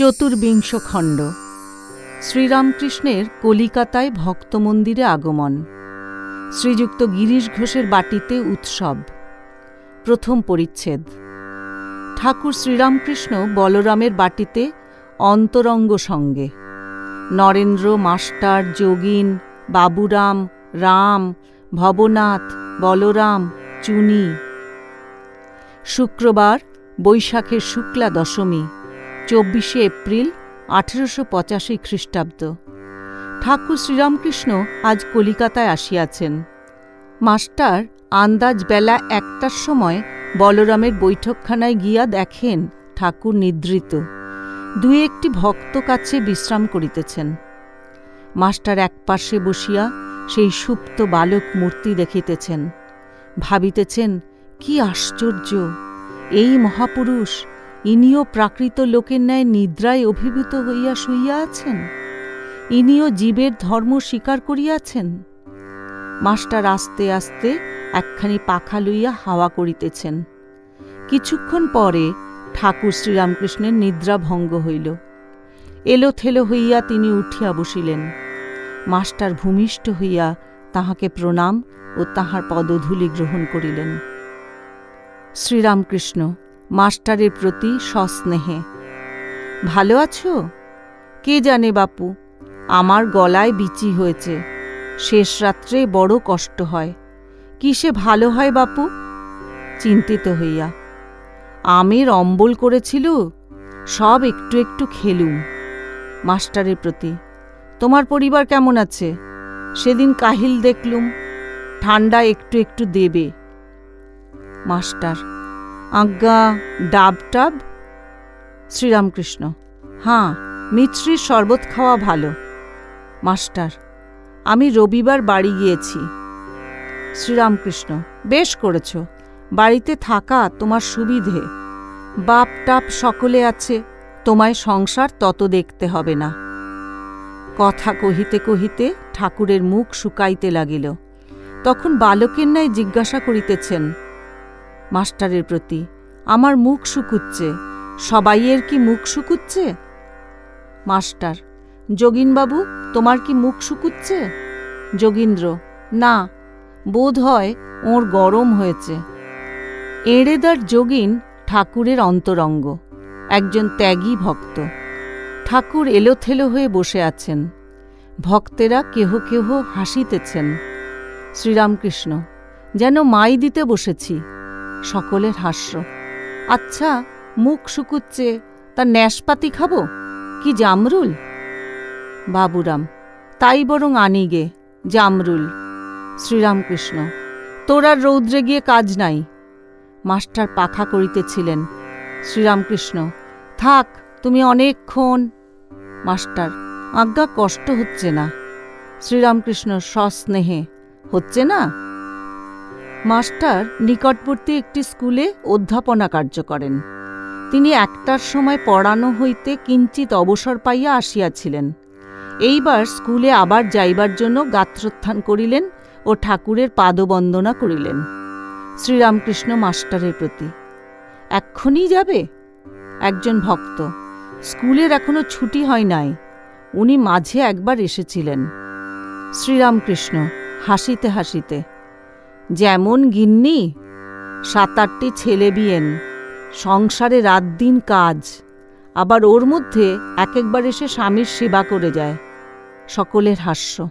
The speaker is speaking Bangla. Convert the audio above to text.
চতুর্বিংশ খণ্ড। শ্রীরামকৃষ্ণের কলিকাতায় ভক্ত মন্দিরে আগমন। শ্রীযুক্ত গিরিশ ঘোষের বাটিতে উৎসব। প্রথম পরিচ্ছেদ। ঠাকুর শ্রীরামকৃষ্ণ বলরামের বাটিতে অন্তরঙ্গ সঙ্গে। নরেন্দ্র, মাস্টার, যোগিন, বাবুরাম, রাম, ভবনাথ, বলরাম, চুনি। শুক্রবার বৈশাখের শুক্লা দশমী। চব্বিশে এপ্রিল আঠেরোশো পঁচাশি খ্রিস্টাব্দ। ঠাকুর শ্রীরামকৃষ্ণ আজ কলিকাতায় আসিয়াছেন। মাস্টার আন্দাজ বেলা একটার সময় বলরামের বৈঠকখানায় গিয়া দেখেন ঠাকুর নিদ্রিত। দুই একটি ভক্ত কাছে বিশ্রাম করিতেছেন। মাস্টার এক পাশে বসিয়া সেই সুপ্ত বালক মূর্তি দেখিতেছেন। ভাবিতেছেন, কি আশ্চর্য! এই মহাপুরুষ ইনিও প্রাকৃত লোকের ন্যায় নিদ্রায় অভিভূত হইয়া শুইয়া আছেন। ইনিও জীবের ধর্ম স্বীকার করিয়াছেন। মাস্টার আস্তে আস্তে একখানি পাখা লইয়া হাওয়া করিতেছেন। কিছুক্ষণ পরে ঠাকুর শ্রীরামকৃষ্ণের নিদ্রা ভঙ্গ হইল। এলো থেলো হইয়া তিনি উঠিয়া বসিলেন। মাস্টার ভূমিষ্ঠ হইয়া তাহাকে প্রণাম ও তাহার পদধূলি গ্রহণ করিলেন। শ্রীরামকৃষ্ণ মাস্টারের প্রতি সস্নেহে। ভালো আছো? কে জানে বাপু? আমার গলায় বিচি হয়েছে। শেষ রাত্রে বড় কষ্ট হয়। কিসে ভালো হয় বাপু? চিন্তিত হইয়া। আমের অম্বল করেছিল, সব একটু একটু খেলুম। মাস্টারের প্রতি, তোমার পরিবার কেমন আছে? সেদিন কাহিল দেখলুম ঠান্ডা একটু একটু দেবে। মাস্টার আজ্ঞা ডাব টাব? শ্রীরামকৃষ্ণ, হাঁ মিছরির শরবত খাওয়া ভালো। মাস্টার, আমি রবিবার বাড়ি গিয়েছি। শ্রীরামকৃষ্ণ, বেশ করেছ, বাড়িতে থাকা তোমার সুবিধে। বাপ টাপ সকলে আছে, তোমায় সংসার তত দেখতে হবে না। কথা কহিতে কহিতে ঠাকুরের মুখ শুকাইতে লাগিল। তখন বালকের ন্যায় জিজ্ঞাসা করিতেছেন মাস্টারের প্রতি। আমার মুখ শুকুচ্ছে। সবাইয়ের কি মুখ শুকুচ্ছে? মাস্টার, যোগিনবাবু, তোমার কি মুখ শুকুচ্ছে? যোগীন্দ্র, না, বোধ হয় ওর গরম হয়েছে। এড়েদার যোগিন ঠাকুরের অন্তরঙ্গ, একজন ত্যাগী ভক্ত। ঠাকুর এলোথেলো হয়ে বসে আছেন। ভক্তেরা কেহ কেহ হাসিতেছেন। শ্রীরামকৃষ্ণ, যেন মাই দিতে বসেছি। সকলের হাস্য। আচ্ছা মুখ শুকুচ্ছে, তা ন্যাসপাতি খাব? কি জামরুল? বাবুরাম, তাই বরং আনি গে, জামরুল। শ্রীরামকৃষ্ণ তোরার রৌদ্রে গিয়ে কাজ নাই। মাস্টার পাখা করিতেছিলেন। শ্রীরামকৃষ্ণ, থাক, তুমি অনেকক্ষণ। মাস্টার, আজ্ঞা কষ্ট হচ্ছে না। শ্রীরামকৃষ্ণ সস্নেহে, হচ্ছে না? মাস্টার নিকটবর্তী একটি স্কুলে অধ্যাপনা কার্য করেন। তিনি একটার সময় পড়ানো হইতে কিঞ্চিত অবসর পাইয়া আসিয়াছিলেন। এইবার স্কুলে আবার যাইবার জন্য গাত্রোত্থান করিলেন ও ঠাকুরের পাদবন্দনা করিলেন। শ্রীরামকৃষ্ণ মাস্টারের প্রতি। এক্ষুনি যাবে? একজন ভক্ত। স্কুলের এখনও ছুটি হয় নাই। উনি মাঝে একবার এসেছিলেন। শ্রীরামকৃষ্ণ হাসিতে হাসিতে যেমন গিন্নি সাত আটটি ছেলে বিয়েন, সংসারে রাত দিন কাজ। আবার ওর মধ্যে এক একবার এসে স্বামীর সেবা করে যায়। সকলের হাস্য।